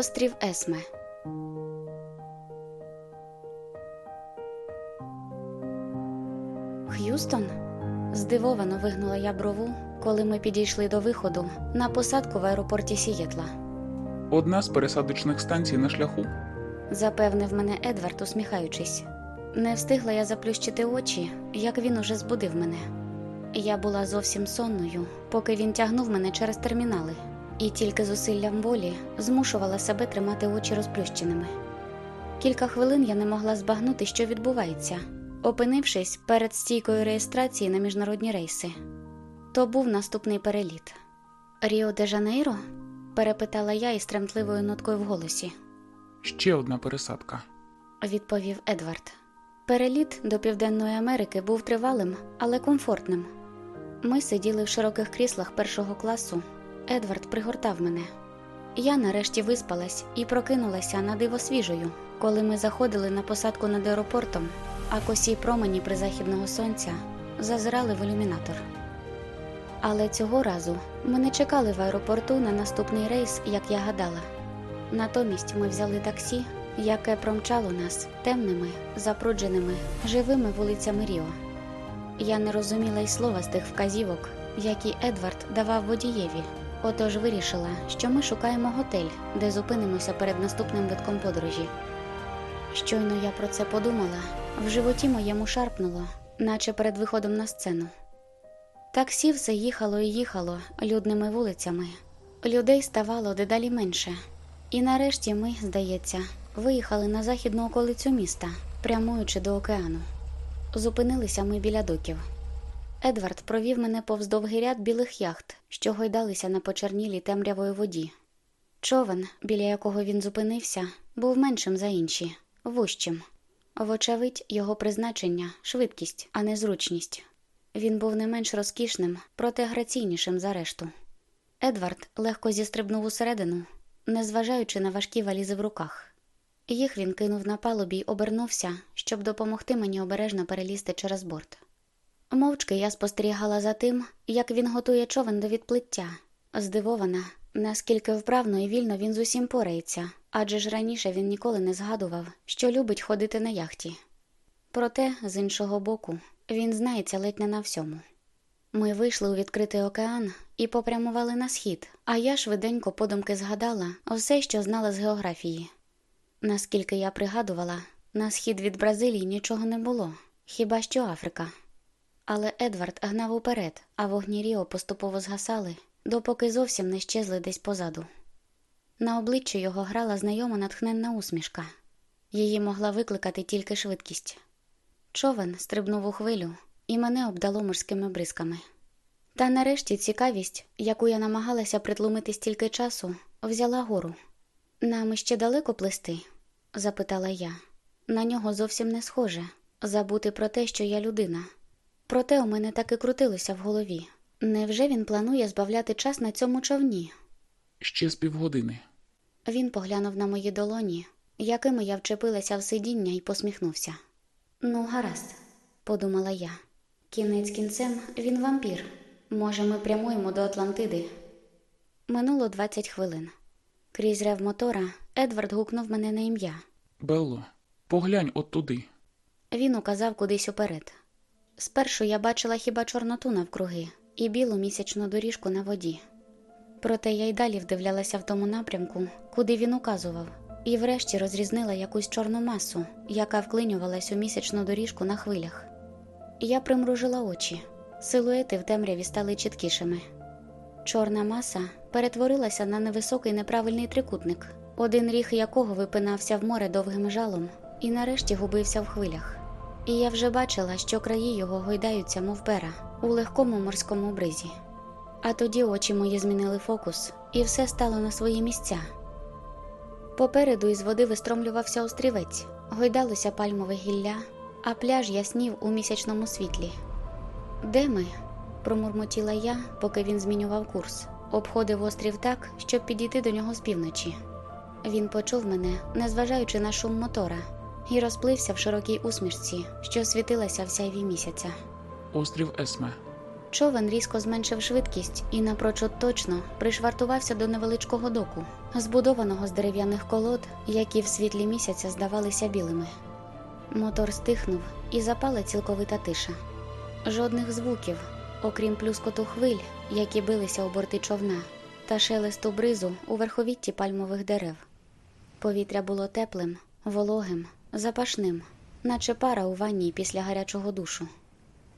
Острів Есме. Х'юстон? Здивовано вигнула я брову, коли ми підійшли до виходу на посадку в аеропорті Сієтла. Одна з пересадочних станцій на шляху. Запевнив мене Едвард, усміхаючись. Не встигла я заплющити очі, як він уже збудив мене. Я була зовсім сонною, поки він тягнув мене через термінали, і тільки зусиллям волі змушувала себе тримати очі розплющеними. Кілька хвилин я не могла збагнути, що відбувається, опинившись перед стійкою реєстрації на міжнародні рейси. То був наступний переліт. Ріо де Жанейро? перепитала я із тремтливою ноткою в голосі. Ще одна пересадка. відповів Едвард. Переліт до Південної Америки був тривалим, але комфортним. Ми сиділи в широких кріслах першого класу. Едвард пригортав мене. Я нарешті виспалась і прокинулася на диво свіжою, коли ми заходили на посадку над аеропортом, а косі промені призахідного сонця зазирали в ілюмінатор. Але цього разу ми не чекали в аеропорту на наступний рейс, як я гадала. Натомість ми взяли таксі, яке промчало нас темними, запрудженими, живими вулицями Ріо. Я не розуміла й слова з тих вказівок, які Едвард давав водієві, отож вирішила, що ми шукаємо готель, де зупинимося перед наступним витком подорожі. Щойно я про це подумала, в животі моєму шарпнуло, наче перед виходом на сцену. Таксі все їхало і їхало людними вулицями. Людей ставало дедалі менше. І нарешті ми, здається, виїхали на західну околицю міста, прямуючи до океану. Зупинилися ми біля доків. Едвард провів мене повз довгий ряд білих яхт, що гойдалися на почернілій темрявої воді. Човен, біля якого він зупинився, був меншим за інші, вужчим. Вочевидь, його призначення швидкість, а не зручність. Він був не менш розкішним, проте граційнішим за решту. Едвард легко зістрибнув усередину, незважаючи на важкі валізи в руках. Їх він кинув на палубі й обернувся, щоб допомогти мені обережно перелізти через борт. Мовчки я спостерігала за тим, як він готує човен до відплиття, здивована, наскільки вправно і вільно він з усім порається, адже ж раніше він ніколи не згадував, що любить ходити на яхті. Проте, з іншого боку, він знається ледь не на всьому. Ми вийшли у відкритий океан і попрямували на схід, а я швиденько подумки згадала все, що знала з географії. Наскільки я пригадувала, на схід від Бразилії нічого не було, хіба що Африка. Але Едвард гнав уперед, а вогні Ріо поступово згасали, допоки зовсім не щезли десь позаду. На обличчі його грала знайома натхненна усмішка, її могла викликати тільки швидкість. Човен стрибнув у хвилю, і мене обдало морськими бризками. Та нарешті цікавість, яку я намагалася притлумити стільки часу, взяла гору. Нам іще далеко плисти? запитала я. На нього зовсім не схоже забути про те, що я людина. Проте у мене так і крутилося в голові. Невже він планує збавляти час на цьому човні? Ще з півгодини. Він поглянув на мої долоні, якими я вчепилася в сидіння, і посміхнувся. Ну, гаразд, подумала я. Кінець кінцем він вампір. Може, ми прямуємо до Атлантиди. Минуло 20 хвилин. Крізь рев мотора Едвард гукнув мене на ім'я. Белло, поглянь от туди. Він указав кудись уперед. Спершу я бачила хіба чорноту навкруги і білу місячну доріжку на воді. Проте я й далі вдивлялася в тому напрямку, куди він указував, і врешті розрізнила якусь чорну масу, яка вклинювалась у місячну доріжку на хвилях. Я примружила очі, силуети в темряві стали чіткішими. Чорна маса перетворилася на невисокий неправильний трикутник, один ріг якого випинався в море довгим жалом і нарешті губився в хвилях. І я вже бачила, що краї його гойдаються, мов пера, у легкому морському бризі. А тоді очі мої змінили фокус, і все стало на свої місця. Попереду із води вистромлювався острівець, гойдалося пальмове гілля, а пляж яснів у місячному світлі. Де ми? промурмотіла я, поки він змінював курс, обходив острів так, щоб підійти до нього з півночі. Він почув мене, незважаючи на шум мотора, і розплився в широкій усмішці, що світилася в сяйві місяця. Острів Есме. Човен різко зменшив швидкість і напрочуд точно пришвартувався до невеличкого доку, збудованого з дерев'яних колод, які в світлі місяця здавалися білими. Мотор стихнув і запала цілковита тиша. Жодних звуків, окрім плюскоту хвиль, які билися у борти човна, та шелесту бризу у верховітті пальмових дерев. Повітря було теплим, вологим, запашним, наче пара у ванні після гарячого душу.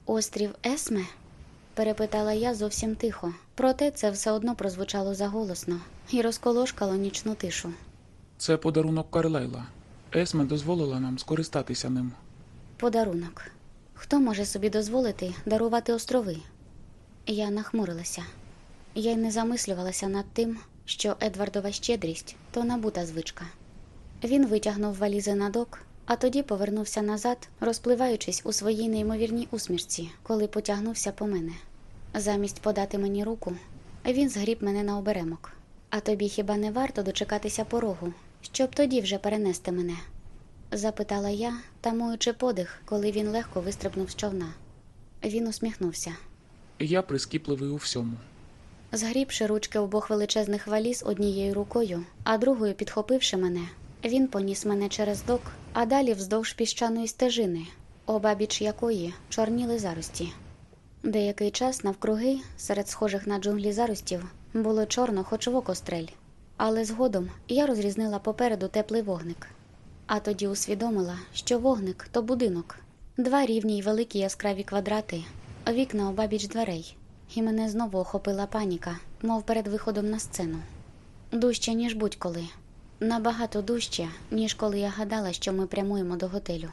Острів Есме? перепитала я зовсім тихо, проте це все одно прозвучало заголосно і розколошкало нічну тишу. Це подарунок Карлайла. Есме дозволила нам скористатися ним. Подарунок. Хто може собі дозволити дарувати острови? Я нахмурилася. Я й не замислювалася над тим, що Едвардова щедрість то набута звичка. Він витягнув валізи на док, а тоді повернувся назад, розпливаючись у своїй неймовірній усмішці, коли потягнувся по мене. Замість подати мені руку, він згріб мене на оберемок. А тобі хіба не варто дочекатися порогу, щоб тоді вже перенести мене? запитала я, тамуючи подих, коли він легко вистрибнув з човна. Він усміхнувся. Я прискіпливий у всьому. Згрібши ручки обох величезних валіз однією рукою, а другою підхопивши мене, він поніс мене через док, а далі вздовж піщаної стежини, обабіч якої чорніли зарості. Деякий час навкруги, серед схожих на джунглі заростів, було чорно, хоч в око стрель, але згодом я розрізнила попереду теплий вогник. А тоді усвідомила, що вогник то будинок, два рівні й великі яскраві квадрати, вікна обабіч дверей, і мене знову охопила паніка, мов перед виходом на сцену. Дужче, ніж будь-коли, набагато дужче, ніж коли я гадала, що ми прямуємо до готелю.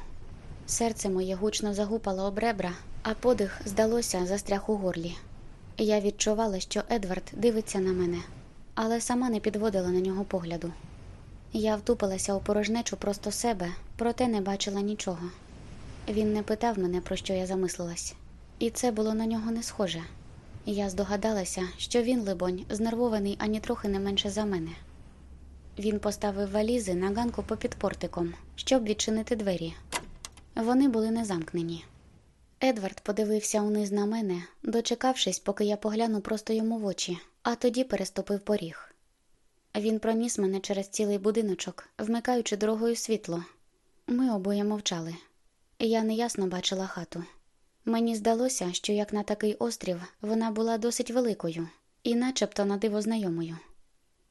Серце моє гучно загупало об ребра, а подих, здалося, застряг у горлі. Я відчувала, що Едвард дивиться на мене, але сама не підводила на нього погляду. Я втупилася у порожнечу просто себе, проте не бачила нічого. Він не питав мене, про що я замислилась, і це було на нього не схоже. Я здогадалася, що він, либонь, знервований ані трохи не менше за мене. Він поставив валізи на ганку попід портиком, щоб відчинити двері. Вони були не замкнені. Едвард подивився униз на мене, дочекавшись, поки я погляну просто йому в очі, а тоді переступив поріг. Він проніс мене через цілий будиночок, вмикаючи дорогою світло. Ми обоє мовчали. Я неясно бачила хату. Мені здалося, що як на такий острів вона була досить великою і начебто на диво знайомою.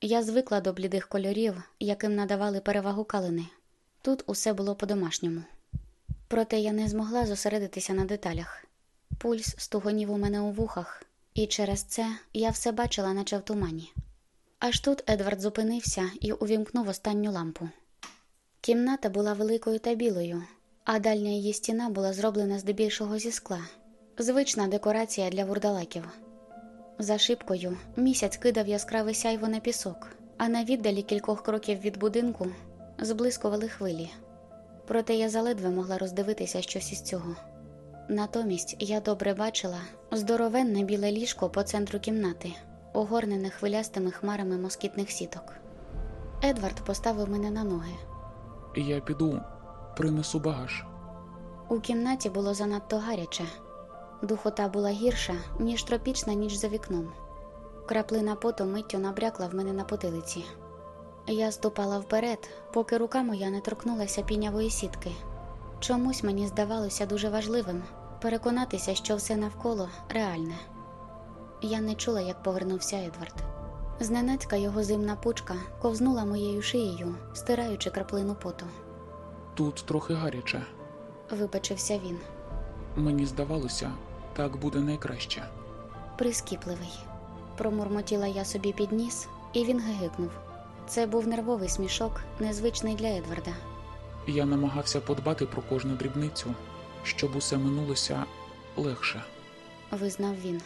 Я звикла до блідих кольорів, яким надавали перевагу калини. Тут усе було по-домашньому. Проте я не змогла зосередитися на деталях. Пульс стугонів у мене у вухах, і через це я все бачила, наче в тумані. Аж тут Едвард зупинився і увімкнув останню лампу. Кімната була великою та білою, а дальня її стіна була зроблена здебільшого зі скла, звична декорація для вурдалаків. За шибкою місяць кидав яскраве сяйво на пісок, а на віддалі кількох кроків від будинку зблискували хвилі. Проте я заледве могла роздивитися щось із цього. Натомість я добре бачила здоровенне біле ліжко по центру кімнати, огорнене хвилястими хмарами москітних сіток. Едвард поставив мене на ноги. Я піду, принесу багаж. У кімнаті було занадто гаряче. Духота була гірша, ніж тропічна ніч за вікном. Краплина поту миттю набрякла в мене на потилиці. Я ступала вперед, поки рука моя не торкнулася пінявої сітки. Чомусь мені здавалося дуже важливим переконатися, що все навколо реальне. Я не чула, як повернувся Едвард. Зненацька його зимна пучка ковзнула моєю шиєю, стираючи краплину поту. Тут трохи гаряче. Вибачився він. Мені здавалося, так буде найкраще. Прискіпливий. Промурмотіла я собі під ніс, і він гигикнув. Це був нервовий смішок, незвичний для Едварда. Я намагався подбати про кожну дрібницю, щоб усе минулося легше. Визнав він.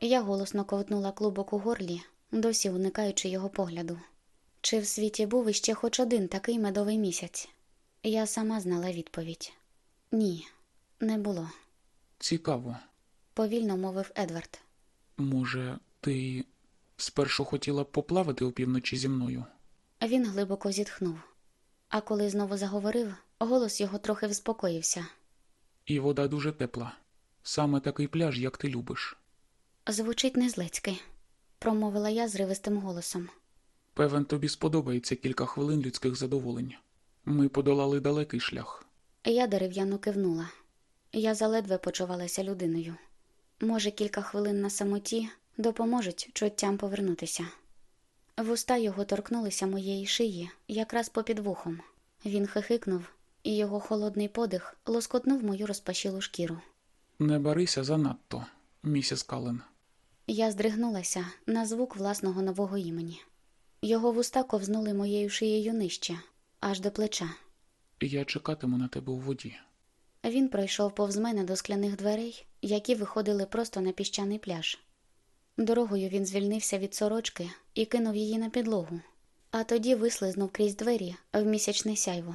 Я голосно ковтнула клубок у горлі, досі уникаючи його погляду. Чи в світі був іще хоч один такий медовий місяць? Я сама знала відповідь. Ні, не було, Цікаво. Повільно мовив Едвард. Може, ти спершу хотіла б поплавати опівночі зі мною? Він глибоко зітхнув. А коли знову заговорив, голос його трохи вспокоївся. І вода дуже тепла. Саме такий пляж, як ти любиш. Звучить незлецьки, промовила я зривистим голосом. Певен, тобі сподобається кілька хвилин людських задоволень. Ми подолали далекий шлях. Я дерев'яно кивнула. Я заледве почувалася людиною. Може, кілька хвилин на самоті допоможуть чуттям повернутися. Вуста його торкнулися моєї шиї, якраз попід вухом. Він хихикнув, і його холодний подих лоскотнув мою розпашілу шкіру. Не барися занадто, місіс Кален. Я здригнулася на звук власного нового імені. Його вуста ковзнули моєю шиєю нижче, аж до плеча. Я чекатиму на тебе у воді. Він пройшов повз мене до скляних дверей, які виходили просто на піщаний пляж. Дорогою він звільнився від сорочки і кинув її на підлогу, а тоді вислизнув крізь двері в місячне сяйво.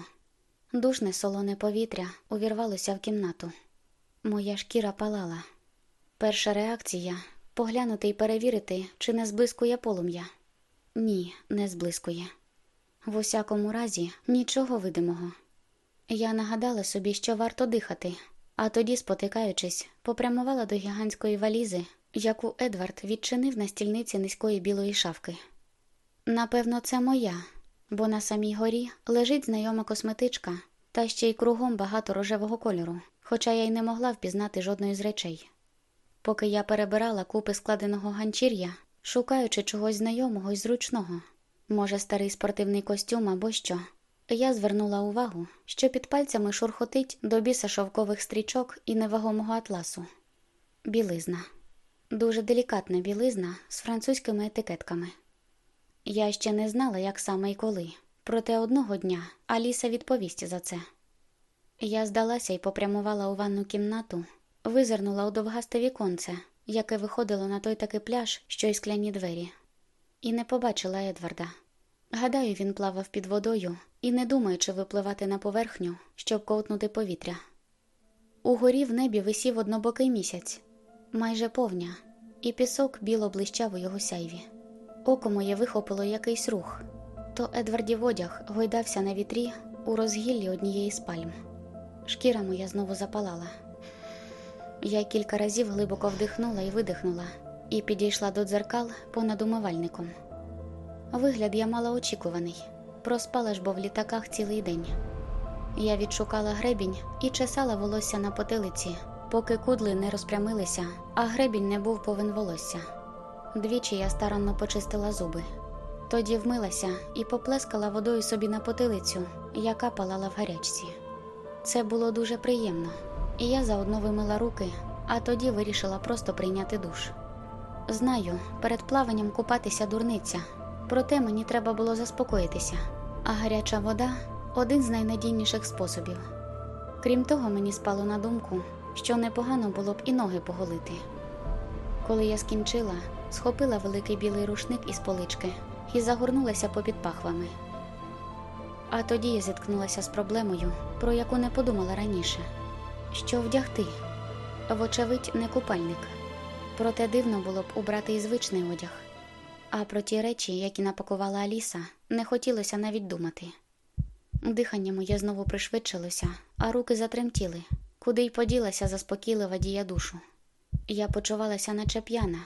Душне солоне повітря увірвалося в кімнату. Моя шкіра палала. Перша реакція поглянути і перевірити, чи не зблискує полум'я. Ні, не зблискує. В усякому разі, нічого видимого. Я нагадала собі, що варто дихати, а тоді, спотикаючись, попрямувала до гігантської валізи, яку Едвард відчинив на стільниці низької білої шафки. Напевно, це моя, бо на самій горі лежить знайома косметичка, та ще й кругом багато рожевого кольору, хоча я й не могла впізнати жодної з речей. Поки я перебирала купи складеного ганчір'я, шукаючи чогось знайомого і зручного, може, старий спортивний костюм або що, я звернула увагу, що під пальцями шурхотить до біса шовкових стрічок і невагомого атласу. Білизна. Дуже делікатна білизна з французькими етикетками. Я ще не знала, як саме і коли, проте одного дня Аліса відповість за це. Я здалася і попрямувала у ванну кімнату, визирнула у довгасте віконце, яке виходило на той таки пляж, що й скляні двері, і не побачила Едварда. Гадаю, він плавав під водою і не думаючи випливати на поверхню, щоб ковтнути повітря. Угорі в небі висів однобокий місяць, майже повня, і пісок біло блищав у його сяйві. Око моє вихопило якийсь рух, то Едвардів одяг гойдався на вітрі у розгіллі однієї з пальм. Шкіра моя знову запалала. Я кілька разів глибоко вдихнула і видихнула, і підійшла до дзеркал понад умивальником. Вигляд я мала очікуваний, проспала ж бо в літаках цілий день. Я відшукала гребінь і чесала волосся на потилиці, поки кудли не розпрямилися, а гребінь не був повен волосся. Двічі я старанно почистила зуби. Тоді вмилася і поплескала водою собі на потилицю, яка палала в гарячці. Це було дуже приємно, і я заодно вимила руки, а тоді вирішила просто прийняти душ. Знаю, перед плаванням купатися дурниця, проте мені треба було заспокоїтися, а гаряча вода один з найнадійніших способів. Крім того, мені спало на думку, що непогано було б і ноги поголити. Коли я скінчила, схопила великий білий рушник із полички і загорнулася попід пахвами. А тоді я зіткнулася з проблемою, про яку не подумала раніше що вдягти, вочевидь, не купальник. Проте дивно було б убрати і звичний одяг. А про ті речі, які напакувала Аліса, не хотілося навіть думати. Дихання моє знову пришвидшилося, а руки затремтіли, куди й поділася заспокійлива дія душу. Я почувалася, наче п'яна,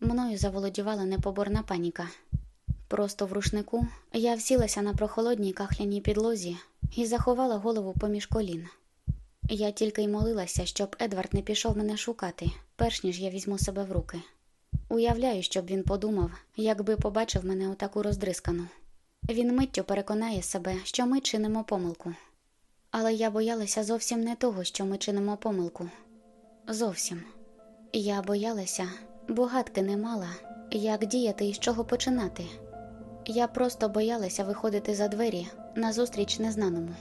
мною заволодівала непоборна паніка. Просто в рушнику я всілася на прохолодній кахляній підлозі і заховала голову поміж колін. Я тільки й молилася, щоб Едвард не пішов мене шукати, перш ніж я візьму себе в руки. Уявляю, щоб він подумав, якби побачив мене отаку роздрискану. Він миттю переконає себе, що ми чинимо помилку. Але я боялася зовсім не того, що ми чинимо помилку. Зовсім. Я боялася, бо гадки не мала, як діяти і з чого починати. Я просто боялася виходити за двері назустріч незнаному,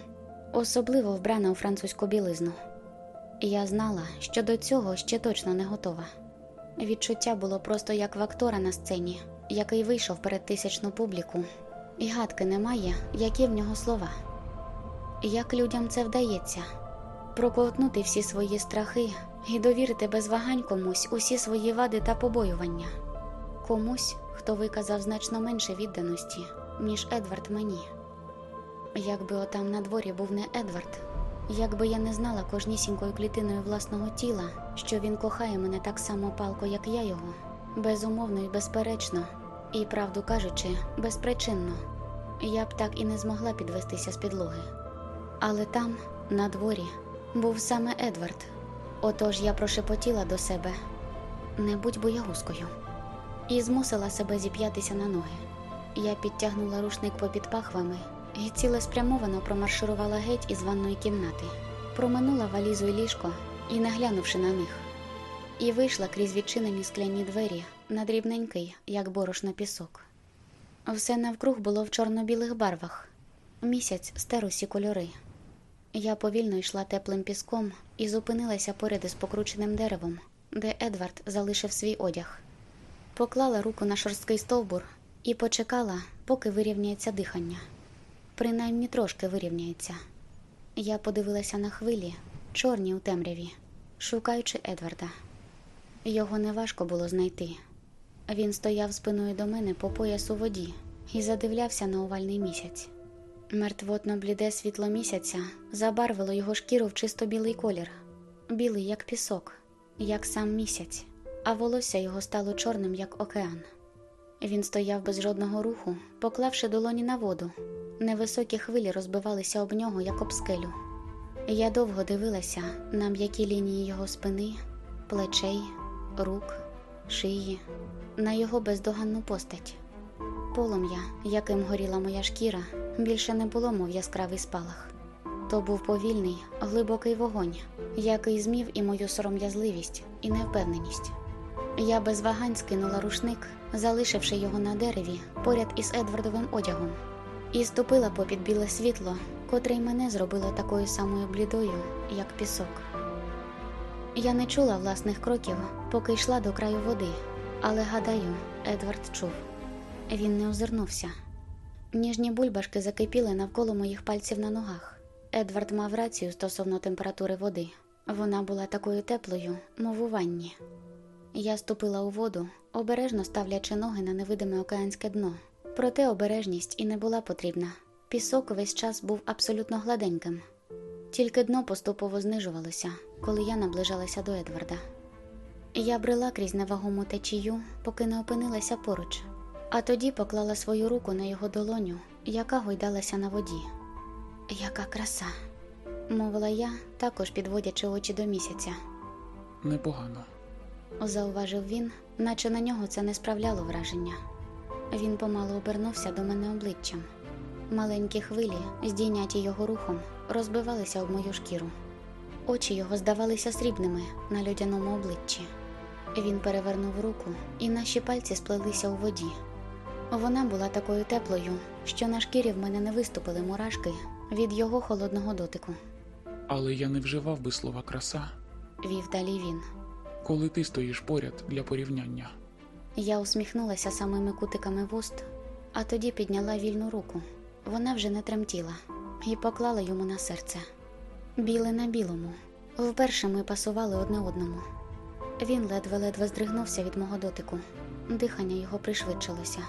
особливо вбрана у французьку білизну. Я знала, що до цього ще точно не готова. Відчуття було просто як в актора на сцені, який вийшов перед тисячну публіку, і гадки немає, які в нього слова. Як людям це вдається проковтнути всі свої страхи і довірити без вагань комусь усі свої вади та побоювання, комусь, хто виказав значно менше відданості, ніж Едвард мені. Якби отам на дворі був не Едвард, якби я не знала кожнісінькою клітиною власного тіла, що він кохає мене так само палко, як я його, безумовно і безперечно, і, правду кажучи, безпричинно, я б так і не змогла підвестися з підлоги. Але там, на дворі, був саме Едвард. Отож я прошепотіла до себе не будь боягузкою, і змусила себе зіп'ятися на ноги. Я підтягнула рушник попід пахвами і цілеспрямовано промарширувала геть із ванної кімнати, проминула валізу й ліжко і, наглянувши на них, і вийшла крізь відчинені скляні двері на дрібненький, як борошно пісок. Все навкруг було в чорно-білих барвах, місяць стер усі кольори. Я повільно йшла теплим піском і зупинилася поряд із покрученим деревом, де Едвард залишив свій одяг. Поклала руку на шорсткий стовбур і почекала, поки вирівняється дихання. Принаймні трошки вирівняється. Я подивилася на хвилі, чорні у темряві, шукаючи Едварда. Його неважко було знайти. Він стояв спиною до мене по пояс у воді і задивлявся на овальний місяць. Мертвотно бліде світло місяця забарвило його шкіру в чисто білий колір, білий, як пісок, як сам місяць, а волосся його стало чорним, як океан. Він стояв без жодного руху, поклавши долоні на воду. Невисокі хвилі розбивалися об нього, як об скелю. Я довго дивилася на м'які лінії його спини, плечей, рук, шиї, на його бездоганну постать. Полум'я, яким горіла моя шкіра, більше не було, мов яскравий спалах. То був повільний, глибокий вогонь, який змів і мою сором'язливість, і невпевненість. Я без вагань скинула рушник, залишивши його на дереві поряд із Едвардовим одягом, і ступила попід біле світло, котре й мене зробило такою самою блідою, як пісок. Я не чула власних кроків, поки йшла до краю води, але гадаю, Едвард чув. Він не озирнувся. Ніжні бульбашки закипіли навколо моїх пальців на ногах. Едвард мав рацію стосовно температури води. Вона була такою теплою, мов у ванні. Я ступила у воду, обережно ставлячи ноги на невидиме океанське дно. Проте обережність і не була потрібна. Пісок весь час був абсолютно гладеньким. Тільки дно поступово знижувалося, коли я наближалася до Едварда. Я брела крізь невагому течію, поки не опинилася поруч, а тоді поклала свою руку на його долоню, яка гойдалася на воді. Яка краса, мовила я, також підводячи очі до місяця. Непогано. Зауважив він, наче на нього це не справляло враження. Він помалу обернувся до мене обличчям. Маленькі хвилі, здійняті його рухом, розбивалися об мою шкіру. Очі його здавалися срібними на льодяному обличчі. Він перевернув руку, і наші пальці сплелися у воді. Вона була такою теплою, що на шкірі в мене не виступили мурашки від його холодного дотику. Але я не вживав би слова краса, Вів далі він. коли ти стоїш поряд для порівняння. Я усміхнулася самими кутиками вуст, а тоді підняла вільну руку. Вона вже не тремтіла і поклала йому на серце. Біле на білому. Вперше ми пасували одне одному. Він ледве-ледве здригнувся від мого дотику. Дихання його пришвидшилося.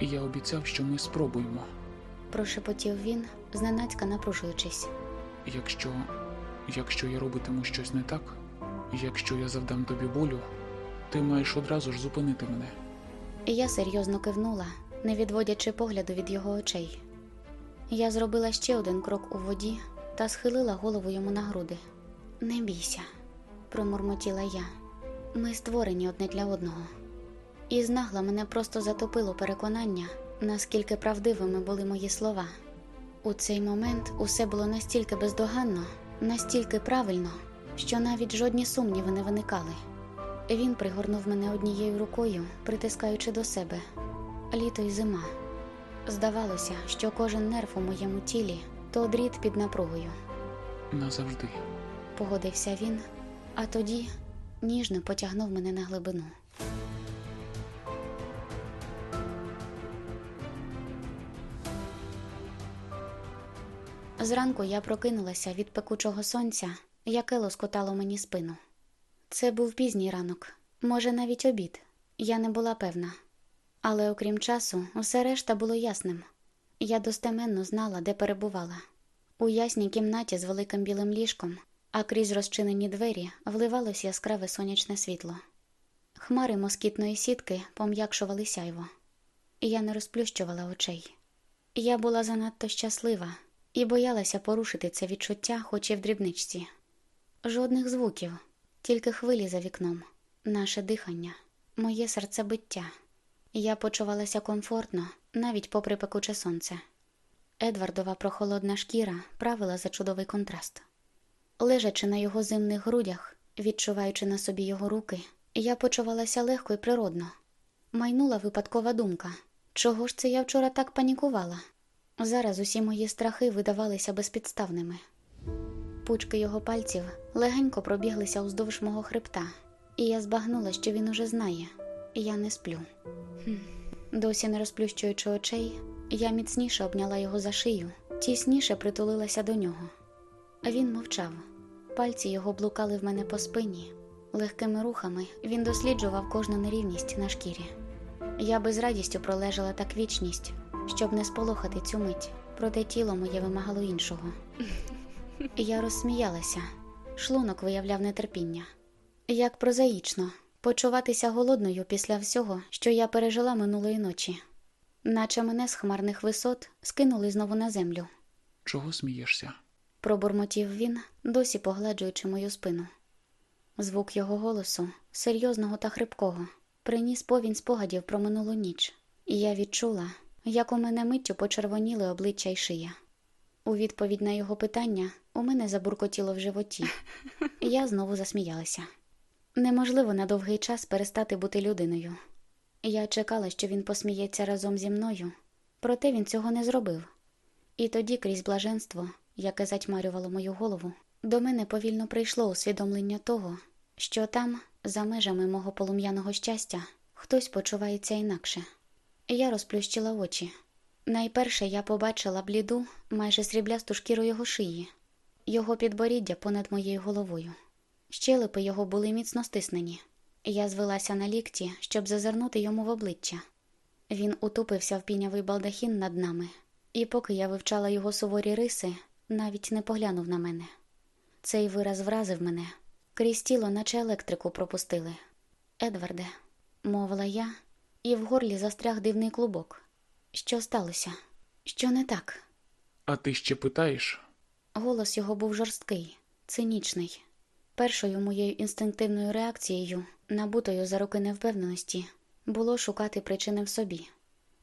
Я обіцяв, що ми спробуємо. Прошепотів він, зненацька напружуючись. Якщо. якщо я робитиму щось не так, якщо я завдам тобі болю, ти маєш одразу ж зупинити мене. Я серйозно кивнула, не відводячи погляду від його очей. Я зробила ще один крок у воді та схилила голову йому на груди. Не бійся, промурмотіла я. Ми створені одне для одного. І знагла мене просто затопило переконання, наскільки правдивими були мої слова. У цей момент усе було настільки бездоганно, настільки правильно, що навіть жодні сумніви не виникали. Він пригорнув мене однією рукою, притискаючи до себе. Літо й зима. Здавалося, що кожен нерв у моєму тілі то дріт під напругою. Назавжди. Погодився він, а тоді ніжно потягнув мене на глибину. Зранку я прокинулася від пекучого сонця, яке лоскотало мені спину. Це був пізній ранок, може, навіть обід. Я не була певна. Але окрім часу, усе решта було ясним. Я достеменно знала, де перебувала. У ясній кімнаті з великим білим ліжком, а крізь розчинені двері вливалось яскраве сонячне світло. Хмари москітної сітки пом'якшували сяйво. Я не розплющувала очей. Я була занадто щаслива і боялася порушити це відчуття, хоч і в дрібничці. Жодних звуків, тільки хвилі за вікном, наше дихання, моє серцебиття. Я почувалася комфортно, навіть попри пекуче сонце. Едвардова прохолодна шкіра правила за чудовий контраст. Лежачи на його зимних грудях, відчуваючи на собі його руки, я почувалася легко і природно. Майнула випадкова думка чого ж це я вчора так панікувала? Зараз усі мої страхи видавалися безпідставними. Пучки його пальців легенько пробіглися уздовж мого хребта, і я збагнула, що він уже знає, я не сплю. Досі не розплющуючи очей, я міцніше обняла його за шию, тісніше притулилася до нього. Він мовчав, пальці його блукали в мене по спині. Легкими рухами він досліджував кожну нерівність на шкірі. Я би з радістю пролежала так вічність, щоб не сполохати цю мить, проте тіло моє вимагало іншого. Я розсміялася, шлунок виявляв нетерпіння. Як прозаїчно почуватися голодною після всього, що я пережила минулої ночі, наче мене з хмарних висот скинули знову на землю. Чого смієшся? Пробурмотів він, досі погладжуючи мою спину. Звук його голосу, серйозного та хрипкого, приніс повінь спогадів про минулу ніч, і я відчула, як у мене миттю почервоніли обличчя й шия. У відповідь на його питання у мене забуркотіло в животі, я знову засміялася. Неможливо на довгий час перестати бути людиною. Я чекала, що він посміється разом зі мною, проте він цього не зробив. І тоді, крізь блаженство, яке затьмарювало мою голову, до мене повільно прийшло усвідомлення того, що там, за межами мого полум'яного щастя, хтось почувається інакше. Я розплющила очі. Найперше я побачила бліду, майже сріблясту шкіру його шиї, його підборіддя понад моєю головою. Щелепи його були міцно стиснені. Я звелася на лікті, щоб зазирнути йому в обличчя. Він утупився в пінявий балдахін над нами, і поки я вивчала його суворі риси, навіть не поглянув на мене. Цей вираз вразив мене, крізь тіло, наче електрику пропустили. Едварде, мовила я, і в горлі застряг дивний клубок. Що сталося? Що не так? А ти ще питаєш? Голос його був жорсткий, цинічний. Першою моєю інстинктивною реакцією, набутою за роки невпевненості, було шукати причини в собі.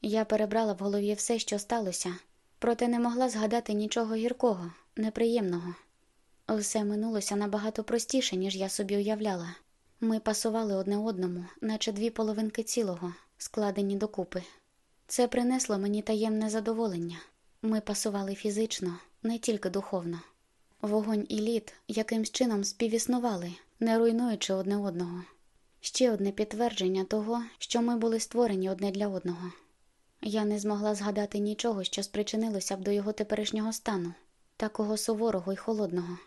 Я перебрала в голові все, що сталося, проте не могла згадати нічого гіркого, неприємного. Все минулося набагато простіше, ніж я собі уявляла. Ми пасували одне одному, наче дві половинки цілого, складені докупи. Це принесло мені таємне задоволення. Ми пасували фізично, не тільки духовно. Вогонь і лід якимсь чином співіснували, не руйнуючи одне одного. Ще одне підтвердження того, що ми були створені одне для одного. Я не змогла згадати нічого, що спричинилося б до його теперішнього стану, такого суворого й холодного.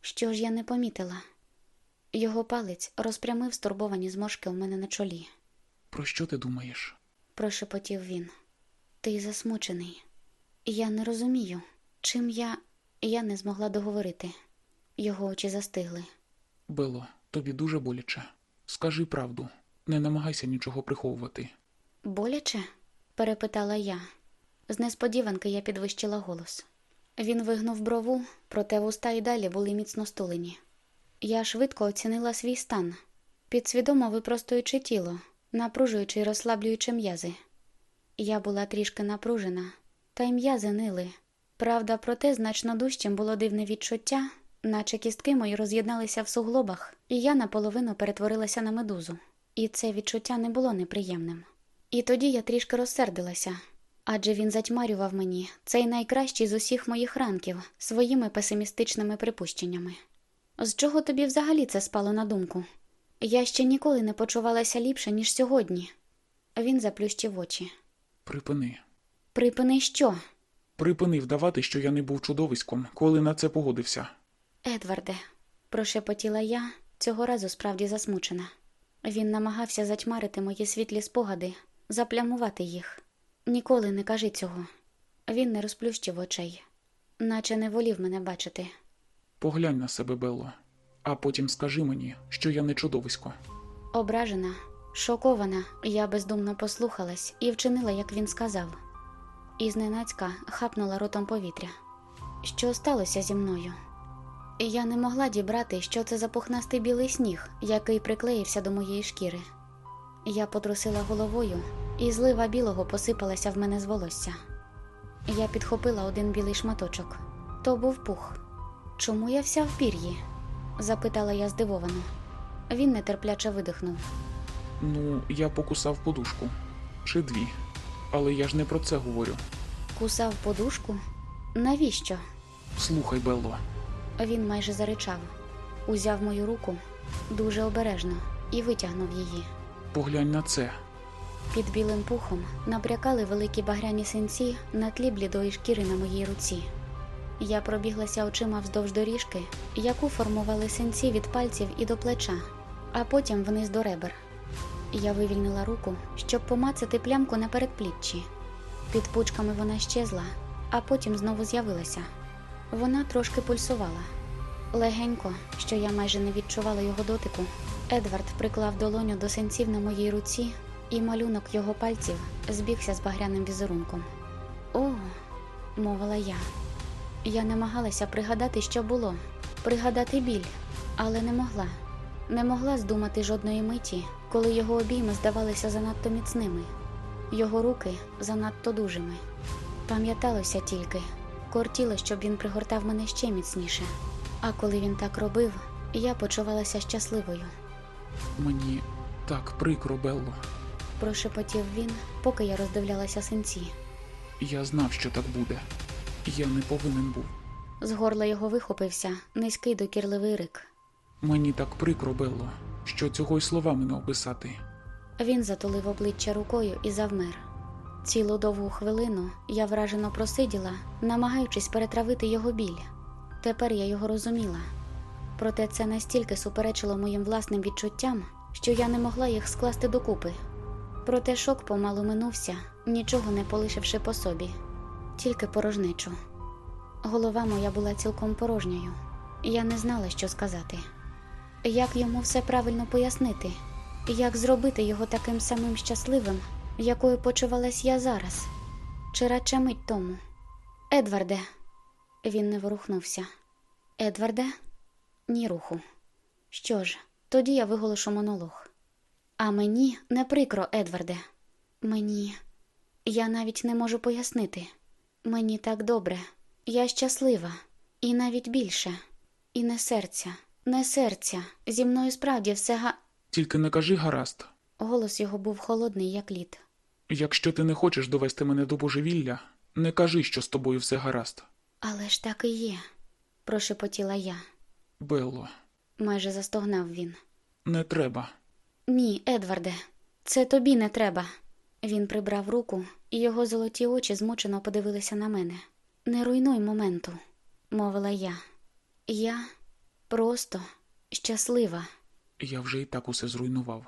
Що ж я не помітила? Його палець розпрямив стурбовані зморшки у мене на чолі. Про що ти думаєш? прошепотів він. Ти засмучений. Я не розумію, чим я. Я не змогла договорити. Його очі застигли. Бело, тобі дуже боляче. Скажи правду, не намагайся нічого приховувати. Боляче? перепитала я. З несподіванки я підвищила голос. Він вигнув брову, проте вуста й далі були міцно стулені. Я швидко оцінила свій стан, підсвідомо випростуючи тіло, напружуючи й розслаблюючи м'язи. Я була трішки напружена, та й м'язи нили. Правда, проте значно дужчим було дивне відчуття, наче кістки мої роз'єдналися в суглобах, і я наполовину перетворилася на медузу. І це відчуття не було неприємним. І тоді я трішки розсердилася, адже він затьмарював мені цей найкращий з усіх моїх ранків своїми песимістичними припущеннями. З чого тобі взагалі це спало на думку? Я ще ніколи не почувалася ліпше, ніж сьогодні. Він заплющив очі. Припини. Припини що? Припини вдавати, що я не був чудовиськом, коли на це погодився. Едварде, прошепотіла я, цього разу справді засмучена. Він намагався затьмарити мої світлі спогади, заплямувати їх. Ніколи не кажи цього. Він не розплющив очей, наче не волів мене бачити. Поглянь на себе, Белло, а потім скажи мені, що я не чудовисько. Ображена, шокована, я бездумно послухалась і вчинила, як він сказав. І зненацька хапнула ротом повітря. Що сталося зі мною? Я не могла дібрати, що це за пухнастий білий сніг, який приклеївся до моєї шкіри. Я потрусила головою, і злива білого посипалася в мене з волосся. Я підхопила один білий шматочок. То був пух. Чому я вся в пір'ї? запитала я здивовано. Він нетерпляче видихнув. Ну, я покусав подушку. Чи дві. Але я ж не про це говорю. Кусав подушку? Навіщо? Слухай, Белло, Він майже заричав, узяв мою руку дуже обережно і витягнув її. поглянь на це. Під білим пухом набрякали великі багряні синці на тлі блідої шкіри на моїй руці. Я пробіглася очима вздовж доріжки, яку формували синці від пальців і до плеча, а потім вниз до ребер. Я вивільнила руку, щоб помацати плямку на передпліччі. Під пучками вона щезла, а потім знову з'явилася. Вона трошки пульсувала. Легенько, що я майже не відчувала його дотику, Едвард приклав долоню до синців на моїй руці, і малюнок його пальців збігся з багряним візерунком. О, мовила я. Я намагалася пригадати, що було, пригадати біль, але не могла. Не могла здумати жодної миті, коли його обійми здавалися занадто міцними, його руки занадто дужими. Пам'яталося тільки, кортіло, щоб він пригортав мене ще міцніше. А коли він так робив, я почувалася щасливою. Мені так прикро, Белло. Прошепотів він, поки я роздивлялася синці. Я знав, що так буде. Я не повинен був. З горла його вихопився низький докірливий рик. Мені так прикро, Белло, що цього й словами не описати. Він затулив обличчя рукою і завмер. Цілу довгу хвилину я вражено просиділа, намагаючись перетравити його біль. Тепер я його розуміла. Проте це настільки суперечило моїм власним відчуттям, що я не могла їх скласти докупи. Проте шок помалу минувся, нічого не полишивши по собі, тільки порожнечу. Голова моя була цілком порожньою. Я не знала, що сказати. Як йому все правильно пояснити? Як зробити його таким самим щасливим, якою почувалась я зараз? Чи радше мить тому? Едварде. Він не ворухнувся. Едварде? Ні руху. Що ж, тоді я виголошу монолог. А мені не прикро, Едварде. Мені. Я навіть не можу пояснити. Мені так добре. Я щаслива, і навіть більше. І не серця, не серця. Зі мною справді все га. Тільки не кажи гаразд. Голос його був холодний, як лід. Якщо ти не хочеш довести мене до божевілля, не кажи, що з тобою все гаразд. Але ж так і є, прошепотіла я. Белло, Майже застогнав він. не треба. Ні, Едварде, це тобі не треба. Він прибрав руку, і його золоті очі змучено подивилися на мене. Не руйнуй моменту, мовила я. Я просто щаслива, Я вже і так усе зруйнував.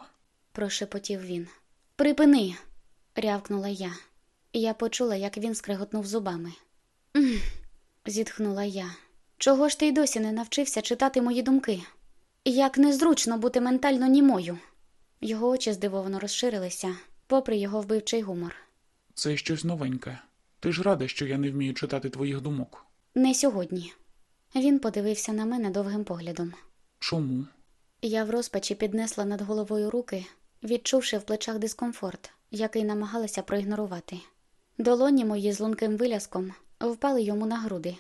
прошепотів він. Припини, рявкнула я. Я почула, як він скреготнув зубами. «М», зітхнула я. Чого ж ти й досі не навчився читати мої думки? Як незручно бути ментально німою. Його очі здивовано розширилися, попри його вбивчий гумор. Це щось новеньке. Ти ж рада, що я не вмію читати твоїх думок. Не сьогодні. Він подивився на мене довгим поглядом. Чому? Я в розпачі піднесла над головою руки, відчувши в плечах дискомфорт, який намагалася проігнорувати. Долоні мої з лунким виляском впали йому на груди,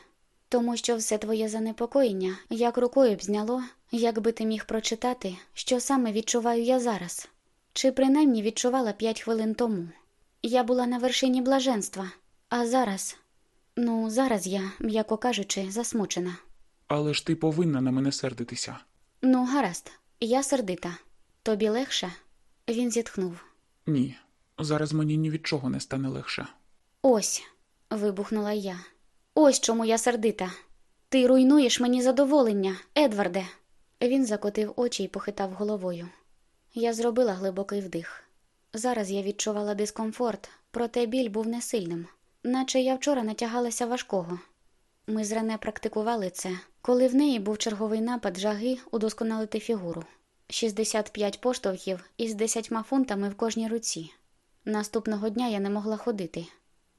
тому що все твоє занепокоєння як рукою б зняло, якби ти міг прочитати, що саме відчуваю я зараз, чи принаймні відчувала п'ять хвилин тому. Я була на вершині блаженства, а зараз, ну, зараз я, м'яко кажучи, засмучена. Але ж ти повинна на мене сердитися. Ну, гаразд, я сердита. Тобі легше? Він зітхнув. Ні, зараз мені ні від чого не стане легше. Ось, вибухнула я. Ось чому я сердита. Ти руйнуєш мені задоволення, Едварде. Він закотив очі і похитав головою. Я зробила глибокий вдих. Зараз я відчувала дискомфорт, проте біль був не сильним, наче я вчора натягалася важкого. Ми з Рене практикували це, коли в неї був черговий напад жаги удосконалити фігуру. 65 поштовхів із 10 фунтами в кожній руці. Наступного дня я не могла ходити.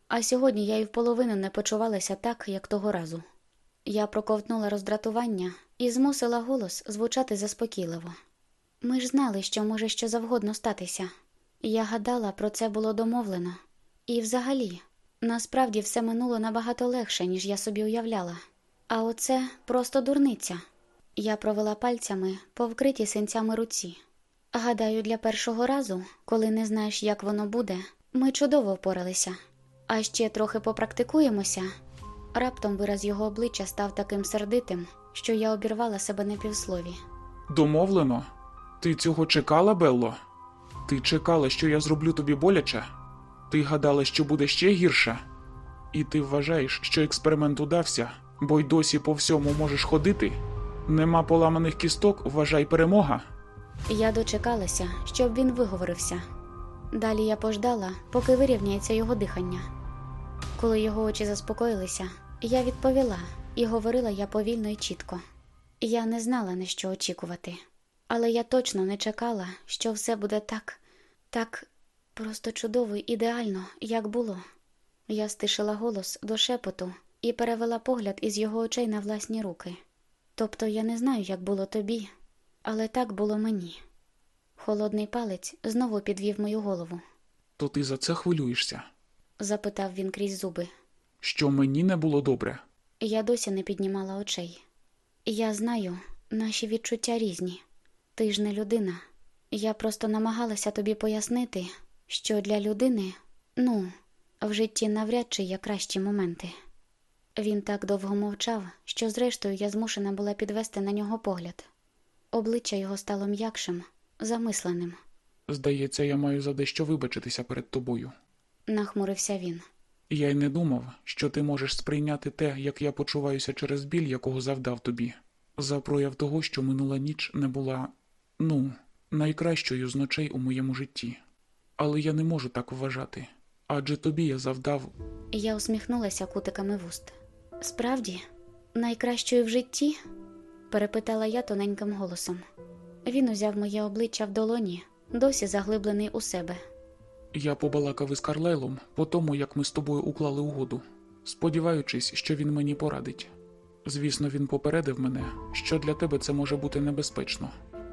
А сьогодні я і вполовину не почувалася так, як того разу. Я проковтнула роздратування і змусила голос звучати заспокійливо. Ми ж знали, що може що завгодно статися. Я гадала, про це було домовлено. І взагалі, насправді все минуло набагато легше, ніж я собі уявляла. А оце просто дурниця. Я провела пальцями по вкритій синцями руці. Гадаю, для першого разу, коли не знаєш, як воно буде, ми чудово впоралися. А ще трохи попрактикуємося. Раптом вираз його обличчя став таким сердитим, що я обірвала себе на півслові. Домовлено? Ти цього чекала, Белло? Ти чекала, що я зроблю тобі боляче? Ти гадала, що буде ще гірше? І ти вважаєш, що експеримент удався, бо й досі по всьому можеш ходити? Нема поламаних кісток, вважай перемога. Я дочекалася, щоб він виговорився. Далі я пождала, поки вирівняється його дихання. Коли його очі заспокоїлися, я відповіла і говорила я повільно і чітко. Я не знала, на що очікувати, але я точно не чекала, що все буде так, так просто чудово і ідеально, як було. Я стишила голос до шепоту і перевела погляд із його очей на власні руки. Тобто я не знаю, як було тобі, але так було мені. Холодний палець знову підвів мою голову. То ти за це хвилюєшся? Запитав він крізь зуби. Що мені не було добре? Я досі не піднімала очей. Я знаю, наші відчуття різні. Ти ж не людина. Я просто намагалася тобі пояснити, що для людини, ну, в житті навряд чи є кращі моменти. Він так довго мовчав, що зрештою я змушена була підвести на нього погляд. Обличчя його стало м'якшим, замисленим, Здається, я маю за дещо вибачитися перед тобою. нахмурився він. Я й не думав, що ти можеш сприйняти те, як я почуваюся через біль, якого завдав тобі, за прояв того, що минула ніч не була, ну, найкращою з ночей у моєму житті. Але я не можу так вважати, адже тобі я завдав Я усміхнулася кутиками вуст. Справді, найкращою в житті? перепитала я тоненьким голосом. Він узяв моє обличчя в долоні, досі заглиблений у себе. Я побалакав із Карлайлом по тому, як ми з тобою уклали угоду, сподіваючись, що він мені порадить. Звісно, він попередив мене, що для тебе це може бути небезпечно,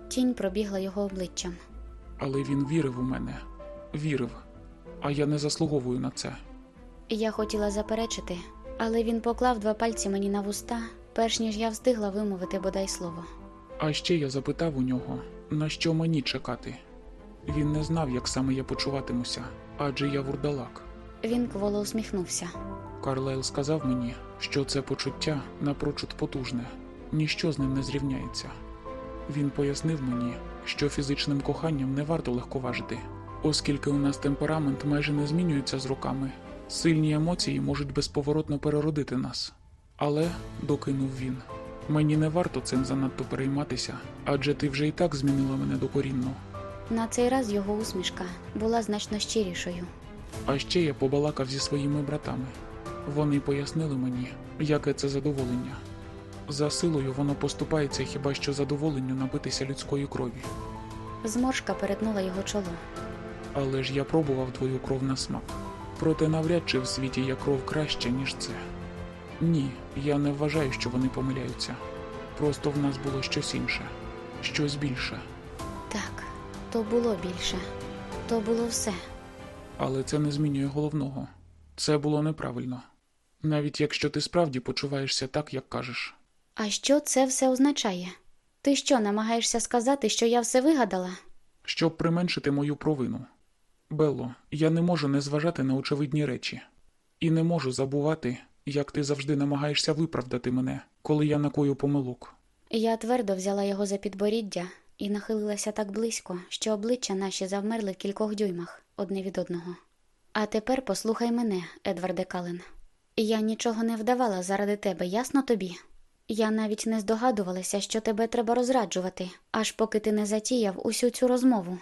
Тінь пробігла його обличчям. але він вірив у мене, вірив, а я не заслуговую на це. Я хотіла заперечити, але він поклав два пальці мені на вуста, перш ніж я встигла вимовити бодай слово. А ще я запитав у нього, на що мені чекати. Він не знав, як саме я почуватимуся, адже я вурдалак. Він кволо усміхнувся. Карлайл сказав мені, що це почуття напрочуд потужне, ніщо з ним не зрівняється. Він пояснив мені, що фізичним коханням не варто легковажити, оскільки у нас темперамент майже не змінюється з роками, сильні емоції можуть безповоротно переродити нас. Але, докинув він, мені не варто цим занадто перейматися, адже ти вже і так змінила мене докорінно. На цей раз його усмішка була значно щирішою. А ще я побалакав зі своїми братами. Вони пояснили мені, яке це задоволення. За силою воно поступається хіба що задоволенню напитися людської крові. Зморшка перетнула його чоло. Але ж я пробував твою кров на смак. Проте навряд чи в світі є кров краще, ніж це. Ні, я не вважаю, що вони помиляються. Просто в нас було щось інше, щось більше. Так, то було більше, то було все. Але це не змінює головного. Це було неправильно. Навіть якщо ти справді почуваєшся так, як кажеш. А що це все означає? Ти що, намагаєшся сказати, що я все вигадала? щоб применшити мою провину. Белло, я не можу не зважати на очевидні речі, і не можу забувати, як ти завжди намагаєшся виправдати мене, коли я накою помилок. Я твердо взяла його за підборіддя і нахилилася так близько, що обличчя наші завмерли в кількох дюймах одне від одного. А тепер послухай мене, Едварде Кален. Я нічого не вдавала заради тебе, ясно тобі? Я навіть не здогадувалася, що тебе треба розраджувати, аж поки ти не затіяв усю цю розмову.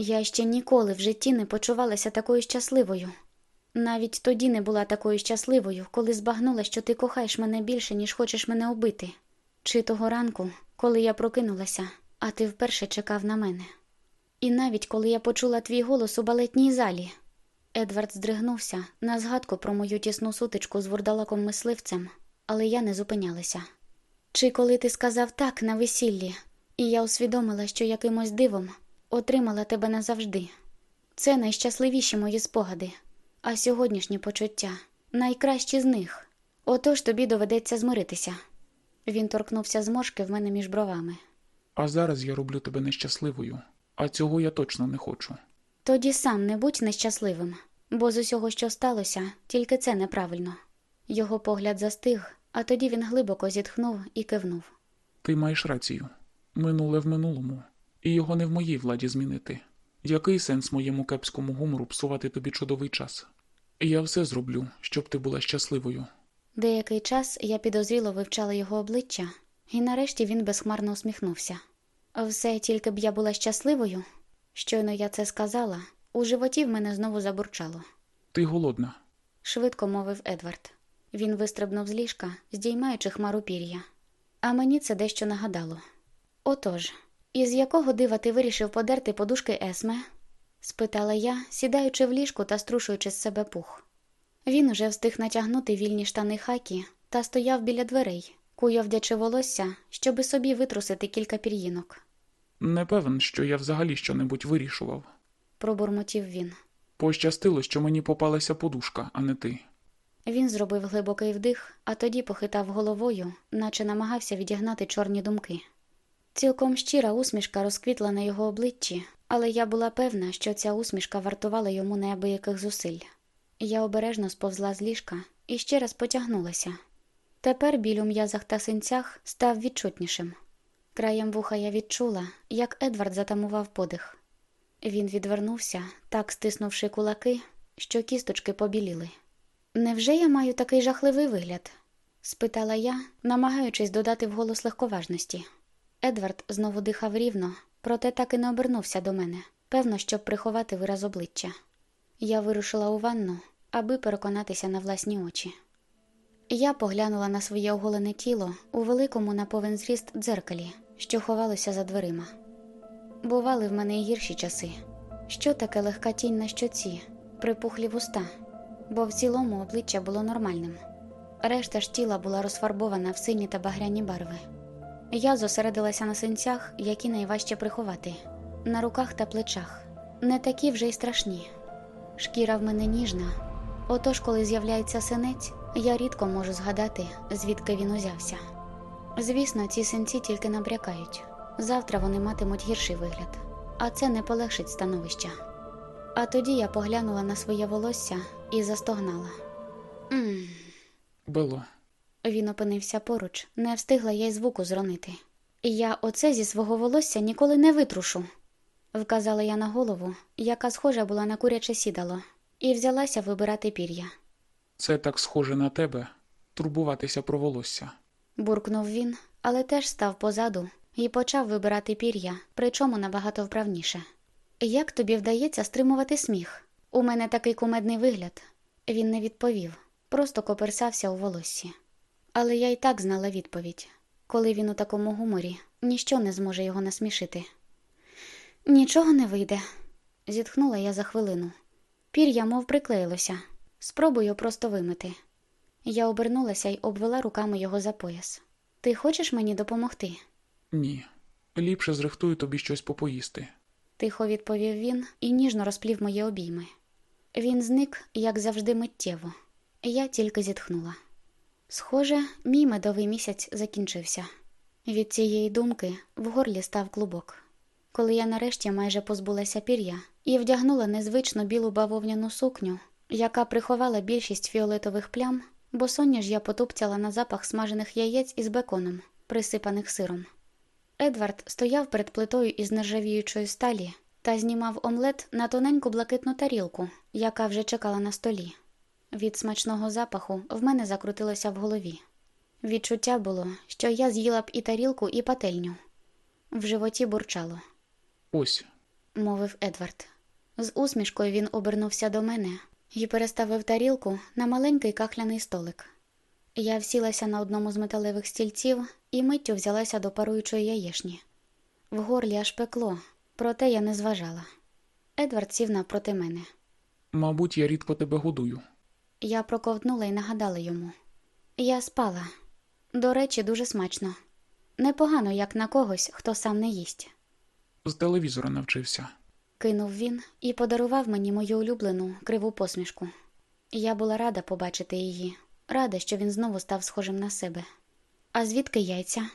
Я ще ніколи в житті не почувалася такою щасливою. Навіть тоді не була такою щасливою, коли збагнула, що ти кохаєш мене більше, ніж хочеш мене убити. Чи того ранку, коли я прокинулася, а ти вперше чекав на мене. І навіть коли я почула твій голос у балетній залі. Едвард здригнувся на згадку про мою тісну сутичку з вурдалаком мисливцем, але я не зупинялася. Чи коли ти сказав так на весіллі, і я усвідомила, що якимось дивом отримала тебе назавжди. Це найщасливіші мої спогади, а сьогоднішні почуття найкращі з них. Отож тобі доведеться змиритися. Він торкнувся зморшки в мене між бровами. А зараз я роблю тебе нещасливою, а цього я точно не хочу. Тоді сам не будь нещасливим, бо з усього, що сталося, тільки це неправильно. Його погляд застиг, а тоді він глибоко зітхнув і кивнув. Ти маєш рацію. Минуле в минулому, і його не в моїй владі змінити. Який сенс моєму кепському гумору псувати тобі чудовий час? Я все зроблю, щоб ти була щасливою. Деякий час я підозріло вивчала його обличчя, і нарешті він безхмарно усміхнувся. Все тільки б я була щасливою. Щойно я це сказала, у животі в мене знову забурчало. Ти голодна. швидко мовив Едвард. Він вистрибнув з ліжка, здіймаючи хмару пір'я. А мені це дещо нагадало. Отож, із якого дива ти вирішив подерти подушки Есме? спитала я, сідаючи в ліжку та струшуючи з себе пух. Він уже встиг натягнути вільні штани хакі та стояв біля дверей, куйовдячи волосся, щоби собі витрусити кілька пір'їнок. Не певен, що я взагалі щонебудь вирішував. Пробурмотів він. Пощастило, що мені попалася подушка, а не ти. Він зробив глибокий вдих, а тоді похитав головою, наче намагався відігнати чорні думки. Цілком щира усмішка розквітла на його обличчі, але я була певна, що ця усмішка вартувала йому неабияких зусиль. Я обережно сповзла з ліжка і ще раз потягнулася. Тепер біль у м'язах та синцях став відчутнішим. Краєм вуха я відчула, як Едвард затамував подих. Він відвернувся, так стиснувши кулаки, що кісточки побіліли. Невже я маю такий жахливий вигляд? спитала я, намагаючись додати вголос легковажності. Едвард знову дихав рівно, проте так і не обернувся до мене, певно, щоб приховати вираз обличчя. Я вирушила у ванну, аби переконатися на власні очі. Я поглянула на своє оголене тіло у великому на повен зріст дзеркалі, що ховалося за дверима. Бували в мене й гірші часи. Що таке легка тінь на щоці, припухлі вуста, бо в цілому обличчя було нормальним. Решта ж тіла була розфарбована в сині та багряні барви. Я зосередилася на синцях, які найважче приховати, на руках та плечах. Не такі вже й страшні. Шкіра в мене ніжна. Отож, коли з'являється синець, я рідко можу згадати, звідки він узявся. Звісно, ці синці тільки набрякають. Завтра вони матимуть гірший вигляд, а це не полегшить становища. А тоді я поглянула на своє волосся і застогнала. «М-м». Бело, Він опинився поруч, не встигла я й звуку зронити. Я оце зі свого волосся ніколи не витрушу, вказала я на голову, яка схожа була на куряче сідало, і взялася вибирати пір'я. це так схоже на тебе турбуватися про волосся. Буркнув він, але теж став позаду і почав вибирати пір'я, причому набагато вправніше. Як тобі вдається стримувати сміх? У мене такий кумедний вигляд. Він не відповів, просто коперсався у волоссі. Але я й так знала відповідь. Коли він у такому гуморі, ніщо не зможе його насмішити. Нічого не вийде, зітхнула я за хвилину. Пір'я мов приклеїлося. Спробую просто вимити. Я обернулася й обвела руками його за пояс. Ти хочеш мені допомогти? Ні. Ліпше зрихтую тобі щось попоїсти. тихо відповів він і ніжно розплів мої обійми. Він зник, як завжди, миттєво. Я тільки зітхнула. Схоже, мій медовий місяць закінчився. Від цієї думки в горлі став клубок. Коли я нарешті майже позбулася пір'я і вдягнула незвично білу бавовняну сукню, яка приховала більшість фіолетових плям, бо соня ж я потупцяла на запах смажених яєць із беконом, присипаних сиром. Едвард стояв перед плитою із нержавіючої сталі та знімав омлет на тоненьку блакитну тарілку, яка вже чекала на столі. Від смачного запаху в мене закрутилося в голові. Відчуття було, що я з'їла б і тарілку, і пательню. В животі бурчало, Ось, мовив Едвард. З усмішкою він обернувся до мене і переставив тарілку на маленький кахляний столик. Я всілася на одному з металевих стільців і миттю взялася до паруючої яєшні. В горлі аж пекло, проте я не зважала. Едвард сів навпроти мене. мабуть, я рідко тебе годую. Я проковтнула і нагадала йому. Я спала. До речі, дуже смачно. Непогано, як на когось, хто сам не їсть. З телевізора навчився. Кинув він і подарував мені мою улюблену криву посмішку. Я була рада побачити її, рада, що він знову став схожим на себе. А звідки яйця?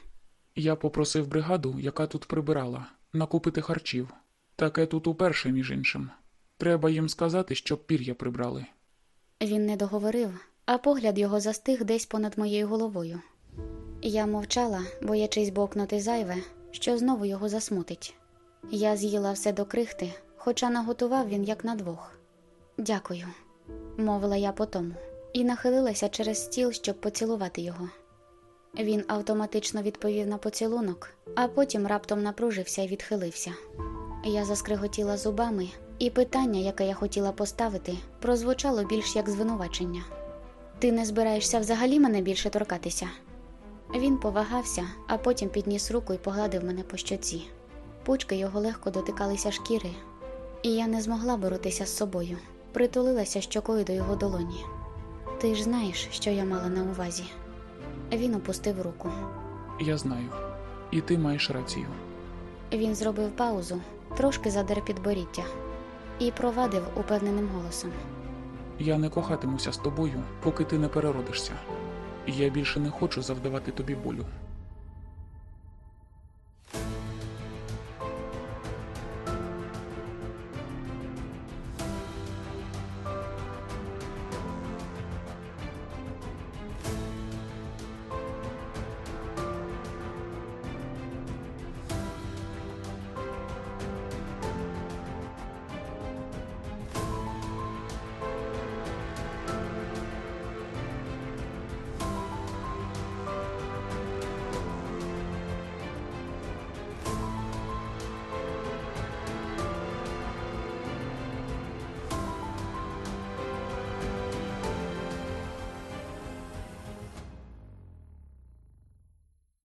Я попросив бригаду, яка тут прибирала, накупити харчів. Таке тут уперше, між іншим. Треба їм сказати, щоб пір'я прибрали. Він не договорив, а погляд його застиг десь понад моєю головою. Я мовчала, боячись бокнути зайве, що знову його засмутить. Я з'їла все до крихти, хоча наготував він як на двох. Дякую, мовила я потому, і нахилилася через стіл, щоб поцілувати його. Він автоматично відповів на поцілунок, а потім раптом напружився і відхилився. Я заскриготіла зубами, і питання, яке я хотіла поставити, прозвучало більш як звинувачення. Ти не збираєшся взагалі мене більше торкатися? Він повагався, а потім підніс руку і погладив мене по щоці. Пучки його легко дотикалися шкіри, і я не змогла боротися з собою, притулилася щокою до його долоні. Ти ж знаєш, що я мала на увазі. Він опустив руку. Я знаю. І ти маєш рацію. Він зробив паузу, трошки задер підборіття і провадив упевненим голосом. Я не кохатимуся з тобою, поки ти не переродишся. Я більше не хочу завдавати тобі болю.